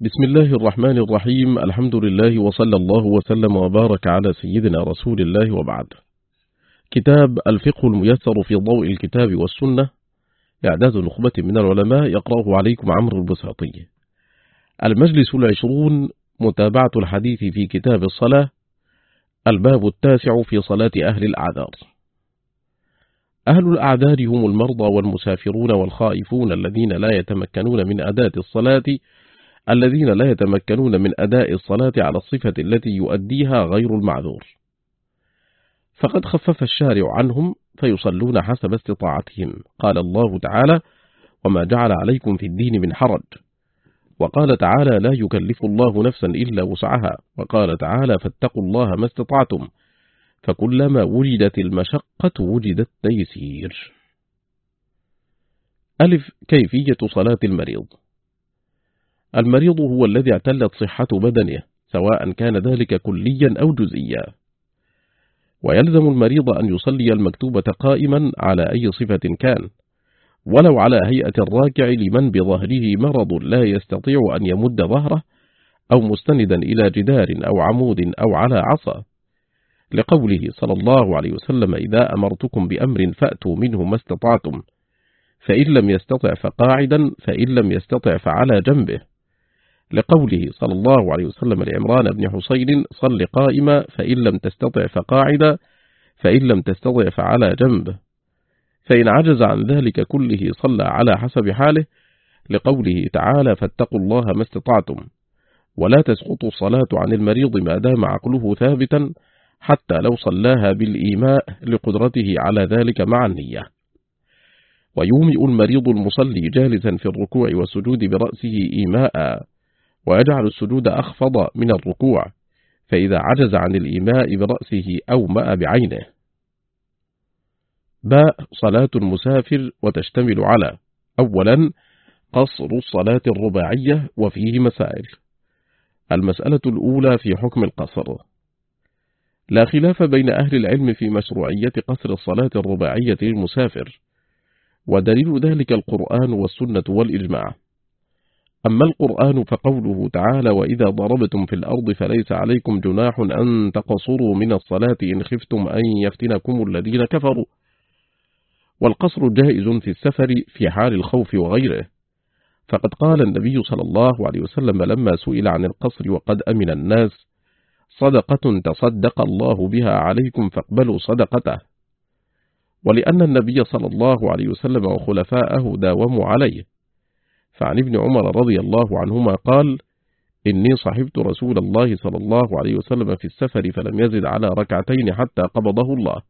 بسم الله الرحمن الرحيم. الحمد لله وصلى الله وسلم وبارك على سيدنا رسول الله وبعد. كتاب الفقه الميسر في ضوء الكتاب والسنة. إعداد نخبة من العلماء. يقرأه عليكم عمرو البساطي. المجلس العشرون. متابعة الحديث في كتاب الصلاة. الباب التاسع في صلاة أهل الأعذار. أهل الأعذار هم المرضى والمسافرون والخائفون الذين لا يتمكنون من أداة الصلاة. الذين لا يتمكنون من أداء الصلاة على الصفة التي يؤديها غير المعذور. فقد خفف الشارع عنهم فيصلون حسب استطاعتهم. قال الله تعالى وما جعل عليكم في الدين من حرج وقال تعالى لا يكلف الله نفسا إلا وسعها وقال تعالى فاتقوا الله ما استطعتم فكلما وجدت المشقة وجد التيسير ألف كيفية صلاة المريض. المريض هو الذي اعتلت صحة بدنه سواء كان ذلك كليا أو جزئيا. ويلزم المريض أن يصلي المكتوبة قائما على أي صفة كان ولو على هيئة الراكع لمن بظهره مرض لا يستطيع أن يمد ظهره أو مستندا إلى جدار أو عمود أو على عصا. لقوله صلى الله عليه وسلم إذا أمرتكم بأمر فأتوا منه ما استطعتم فإن لم يستطع فقاعدا فإن لم يستطع فعلى جنبه. لقوله صلى الله عليه وسلم لعمران بن حسين صل قائما فإن لم تستطع فقاعدا فإن لم تستطع فعلى جنبه فإن عجز عن ذلك كله صلى على حسب حاله لقوله تعالى فاتقوا الله ما استطعتم ولا تسقط الصلاة عن المريض ما دام عقله ثابتا حتى لو صلاها بالإيماء لقدرته على ذلك مع النية. ويومئ المريض المصلي جالسا في الركوع والسجود برأسه إيماء. ويجعل السجود أخفض من الركوع فإذا عجز عن الإيماء برأسه أو ماء بعينه. باء صلاة المسافر وتشتمل على أولا قصر الصلاة الرباعية وفيه مسائل. المسألة الأولى في حكم القصر. لا خلاف بين أهل العلم في مشروعية قصر الصلاة الرباعية للمسافر ودليل ذلك القرآن والسنة والإجماع. أما القرآن فقوله تعالى وإذا ضربتم في الأرض فليس عليكم جناح أن تقصروا من الصلاة إن خفتم أن يفتنكم الذين كفروا. والقصر جائز في السفر في حال الخوف وغيره. فقد قال النبي صلى الله عليه وسلم لما سئل عن القصر وقد أمن الناس صدقة تصدق الله بها عليكم فاقبلوا صدقته. ولأن النبي صلى الله عليه وسلم وخلفاءه داوموا عليه. فعن ابن عمر رضي الله عنهما قال إني صحبت رسول الله صلى الله عليه وسلم في السفر فلم يزد على ركعتين حتى قبضه الله.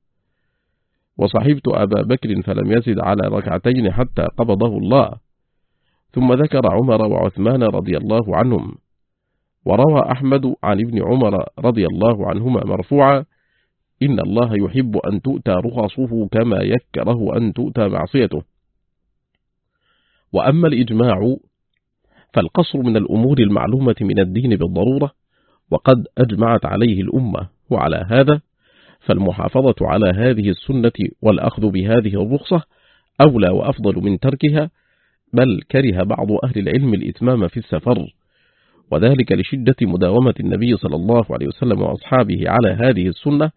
وصحبت أبا بكر فلم يزد على ركعتين حتى قبضه الله. ثم ذكر عمر وعثمان رضي الله عنهم. وروى أحمد عن ابن عمر رضي الله عنهما مرفوعا إن الله يحب أن تؤتى رخصه كما يكره أن تؤتى معصيته. وأما الإجماع فالقصر من الأمور المعلومة من الدين بالضرورة وقد أجمعت عليه الأمة وعلى هذا فالمحافظة على هذه السنة والأخذ بهذه الرخصة أولى وأفضل من تركها بل كره بعض أهل العلم الإتمام في السفر وذلك لشدة مداومة النبي صلى الله عليه وسلم وأصحابه على هذه السنة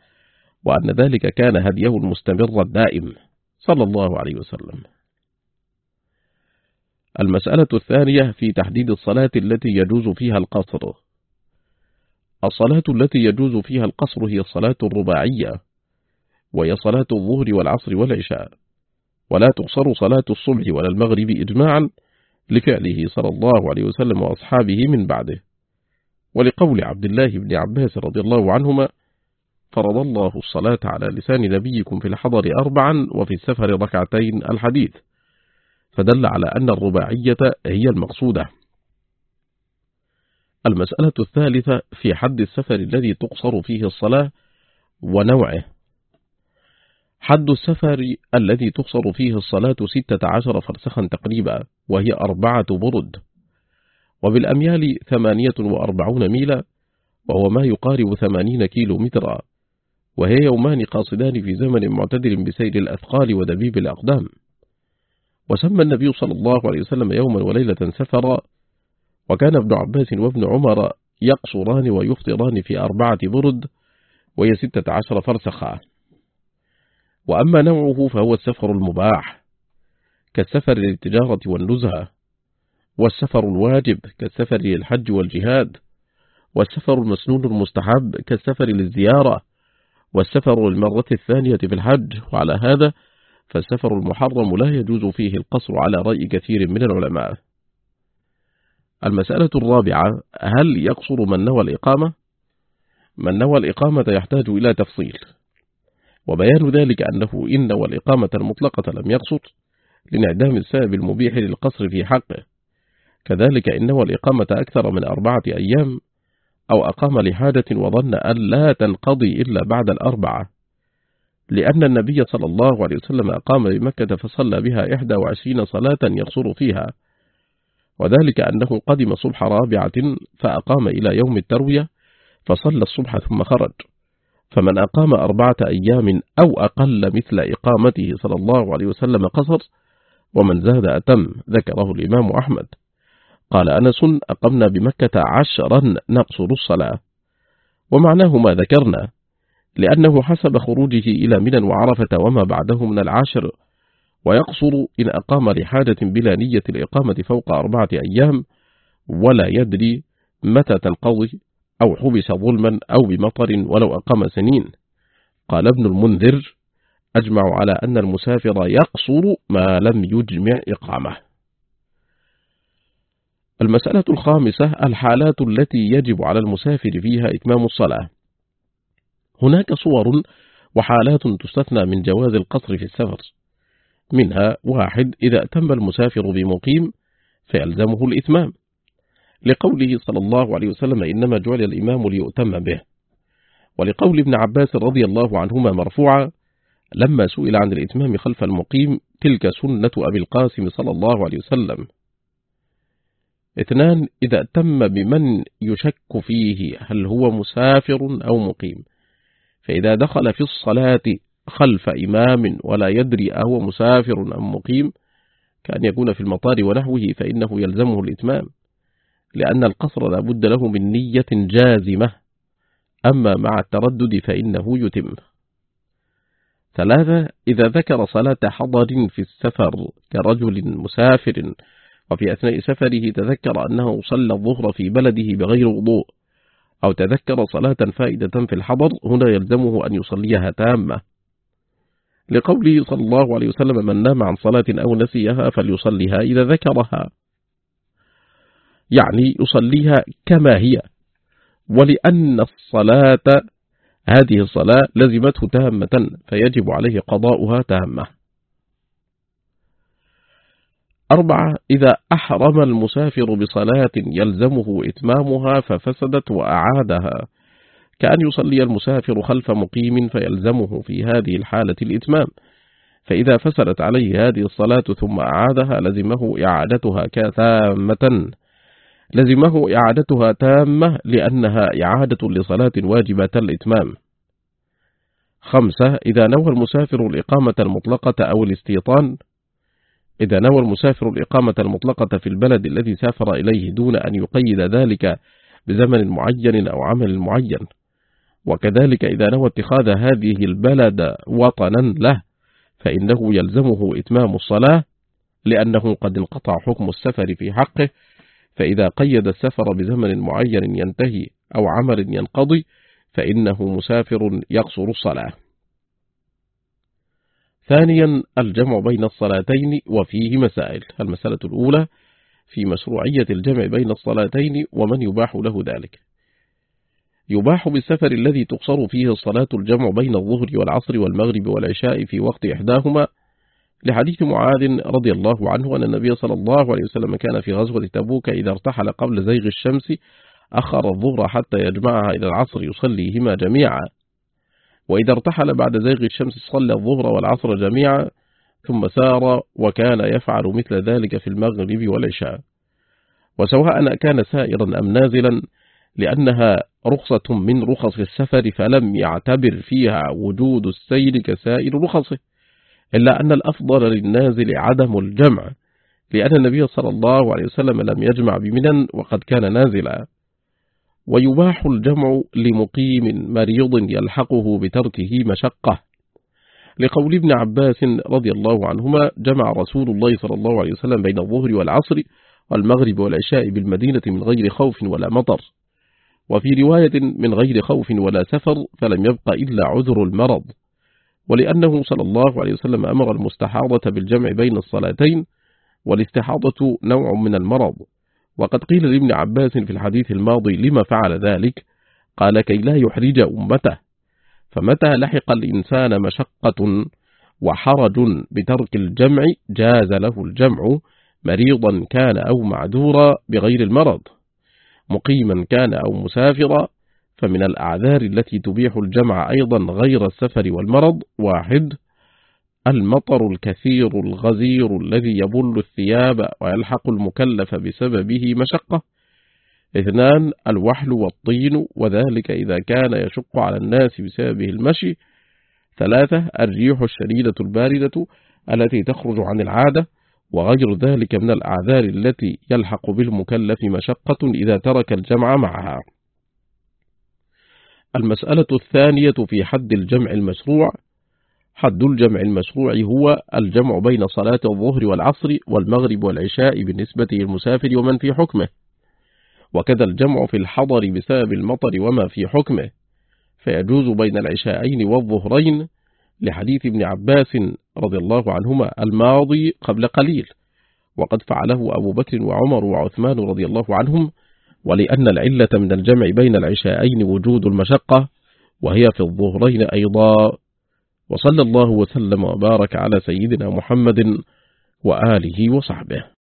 وأن ذلك كان هديه المستمر الدائم صلى الله عليه وسلم. المسألة الثانية في تحديد الصلاة التي يجوز فيها القصر. الصلاة التي يجوز فيها القصر هي الصلاة الرباعية وهي صلاة الظهر والعصر والعشاء. ولا تقصر صلاة الصبح ولا المغرب إجماعا لفعله صلى الله عليه وسلم وأصحابه من بعده. ولقول عبد الله بن عباس رضي الله عنهما فرض الله الصلاة على لسان نبيكم في الحضر أربعا وفي السفر ركعتين الحديث فدل على أن الرباعية هي المقصودة. المسألة الثالثة في حد السفر الذي تقصر فيه الصلاة ونوعه. حد السفر الذي تقصر فيه الصلاة ستة عشر فرسخا تقريبا وهي أربعة برد. وبالأميال ثمانية وأربعون ميلا وهو ما يقارب ثمانين كيلو مترا وهي يومان قاصدان في زمن معتدل بسير الأثقال ودبيب الأقدام. وسمى النبي صلى الله عليه وسلم يوما وليلة سفرا. وكان ابن عباس وابن عمر يقصران ويفطران في أربعة برد وهي ستة عشر فرسخا. وأما نوعه فهو السفر المباح كالسفر للتجارة والنزهة والسفر الواجب كالسفر للحج والجهاد والسفر المسنون المستحب كالسفر للزيارة والسفر للمرة الثانية في الحج. وعلى هذا فالسفر المحرم لا يجوز فيه القصر على رأي كثير من العلماء. المسألة الرابعة هل يقصر من نوى الإقامة؟ من نوى الإقامة يحتاج إلى تفصيل. وبيان ذلك أنه إن نوى الإقامة المطلقة لم يقصر لانعدام السبب المبيح للقصر في حقه. كذلك إن نوى الإقامة أكثر من أربعة أيام أو أقام لحاجة وظن أن لا تنقضي إلا بعد الأربعة. لأن النبي صلى الله عليه وسلم أقام بمكة فصلى بها إحدى وعشرين صلاة يقصر فيها. وذلك أنه قدم صبح رابعة فأقام إلى يوم التروية فصلى الصبح ثم خرج. فمن أقام أربعة أيام أو أقل مثل إقامته صلى الله عليه وسلم قصر ومن زاد أتم ذكره الإمام أحمد. قال أنس أقمنا بمكة عشرا نقصر الصلاة. ومعناه ما ذكرنا لأنه حسب خروجه إلى منى وعرفة وما بعده من العاشر ويقصر إن أقام لحاجة بلا نية الإقامة فوق أربعة أيام ولا يدري متى تنقضي أو حبس ظلما أو بمطر ولو أقام سنين. قال ابن المنذر أجمع على أن المسافر يقصر ما لم يجمع إقامة. المسألة الخامسة الحالات التي يجب على المسافر فيها إتمام الصلاة. هناك صور وحالات تستثنى من جواز القصر في السفر. منها واحد إذا أتم المسافر بمقيم فيلزمه الإتمام. لقوله صلى الله عليه وسلم إنما جعل الإمام ليؤتم به. ولقول ابن عباس رضي الله عنهما مرفوعا لما سئل عن الإتمام خلف المقيم تلك سنة أبي القاسم صلى الله عليه وسلم. اثنان إذا أتم بمن يشك فيه هل هو مسافر أو مقيم؟ فإذا دخل في الصلاة خلف إمام ولا يدري أهو مسافر أم مقيم كأن يكون في المطار ونحوه فإنه يلزمه الإتمام لأن القصر لا بد له من نية جازمة. أما مع التردد فإنه يتم. ثلاثة إذا ذكر صلاة حضر في السفر كرجل مسافر وفي أثناء سفره تذكر أنه صلى الظهر في بلده بغير وضوء. أو تذكر صلاة فائدة في الحضر هنا يلزمه أن يصليها تامة. لقوله صلى الله عليه وسلم من نام عن صلاة أو نسيها فليصليها إذا ذكرها. يعني يصليها كما هي. ولأن الصلاة هذه الصلاة لزمته تامة فيجب عليه قضاؤها تامة. أربعة إذا أحرم المسافر بصلاة يلزمه إتمامها ففسدت وأعادها. كأن يصلي المسافر خلف مقيم فيلزمه في هذه الحالة الإتمام. فإذا فسدت عليه هذه الصلاة ثم أعادها لزمه إعادتها كثامة لزمه إعادتها تامة لأنها إعادة لصلاة واجبة الإتمام. خمسة إذا نوى المسافر الإقامة المطلقة أو الاستيطان إذا نوى المسافر الإقامة المطلقة في البلد الذي سافر إليه دون أن يقيد ذلك بزمن معين أو عمل معين. وكذلك إذا نوى اتخاذ هذه البلد وطنا له فإنه يلزمه إتمام الصلاة لأنه قد انقطع حكم السفر في حقه فإذا قيد السفر بزمن معين ينتهي أو عمل ينقضي فإنه مسافر يقصر الصلاة. ثانيا الجمع بين الصلاتين وفيه مسائل. المسألة الأولى في مشروعية الجمع بين الصلاتين ومن يباح له ذلك. يباح بالسفر الذي تقصر فيه الصلاة الجمع بين الظهر والعصر والمغرب والعشاء في وقت إحداهما. لحديث معاذ رضي الله عنه أن النبي صلى الله عليه وسلم كان في غزوة تبوك إذا ارتحل قبل زيغ الشمس أخر الظهر حتى يجمعها إلى العصر يصليهما جميعا. وإذا ارتحل بعد زيغ الشمس صلى الظهر والعصر جميعا ثم سار وكان يفعل مثل ذلك في المغرب والعشاء. وسواء كان سائرا أم نازلا لأنها رخصة من رخص السفر فلم يعتبر فيها وجود السير كسائر رخصه إلا أن الأفضل للنازل عدم الجمع لأن النبي صلى الله عليه وسلم لم يجمع بمنن وقد كان نازلا. ويباح الجمع لمقيم مريض يلحقه بتركه مشقة. لقول ابن عباس رضي الله عنهما جمع رسول الله صلى الله عليه وسلم بين الظهر والعصر والمغرب والعشاء بالمدينة من غير خوف ولا مطر. وفي رواية من غير خوف ولا سفر فلم يبق إلا عذر المرض. ولأنه صلى الله عليه وسلم أمر المستحاضة بالجمع بين الصلاتين والاستحاضة نوع من المرض. وقد قيل لابن عباس في الحديث الماضي لما فعل ذلك؟ قال كي لا يحرج أمته. فمتى لحق الإنسان مشقة وحرج بترك الجمع جاز له الجمع مريضا كان أو معذورا بغير المرض مقيما كان أو مسافرا فمن الأعذار التي تبيح الجمع أيضا غير السفر والمرض واحد. المطر الكثير الغزير الذي يبل الثياب ويلحق المكلف بسببه مشقة. اثنان الوحل والطين وذلك إذا كان يشق على الناس بسببه المشي. ثلاثة الريح الشديدة الباردة التي تخرج عن العادة وغير ذلك من الأعذار التي يلحق بالمكلف مشقة إذا ترك الجمع معها. المسألة الثانية في حد الجمع المشروع حد الجمع المشروع هو الجمع بين صلاة الظهر والعصر والمغرب والعشاء بالنسبة للمسافر ومن في حكمه. وكذا الجمع في الحضر بسبب المطر وما في حكمه. فيجوز بين العشاءين والظهرين لحديث ابن عباس رضي الله عنهما الماضي قبل قليل. وقد فعله أبو بكر وعمر وعثمان رضي الله عنهم ولأن العلة من الجمع بين العشاءين وجود المشقة وهي في الظهرين أيضا. وصلى الله وسلم وبارك على سيدنا محمد وآله وصحبه.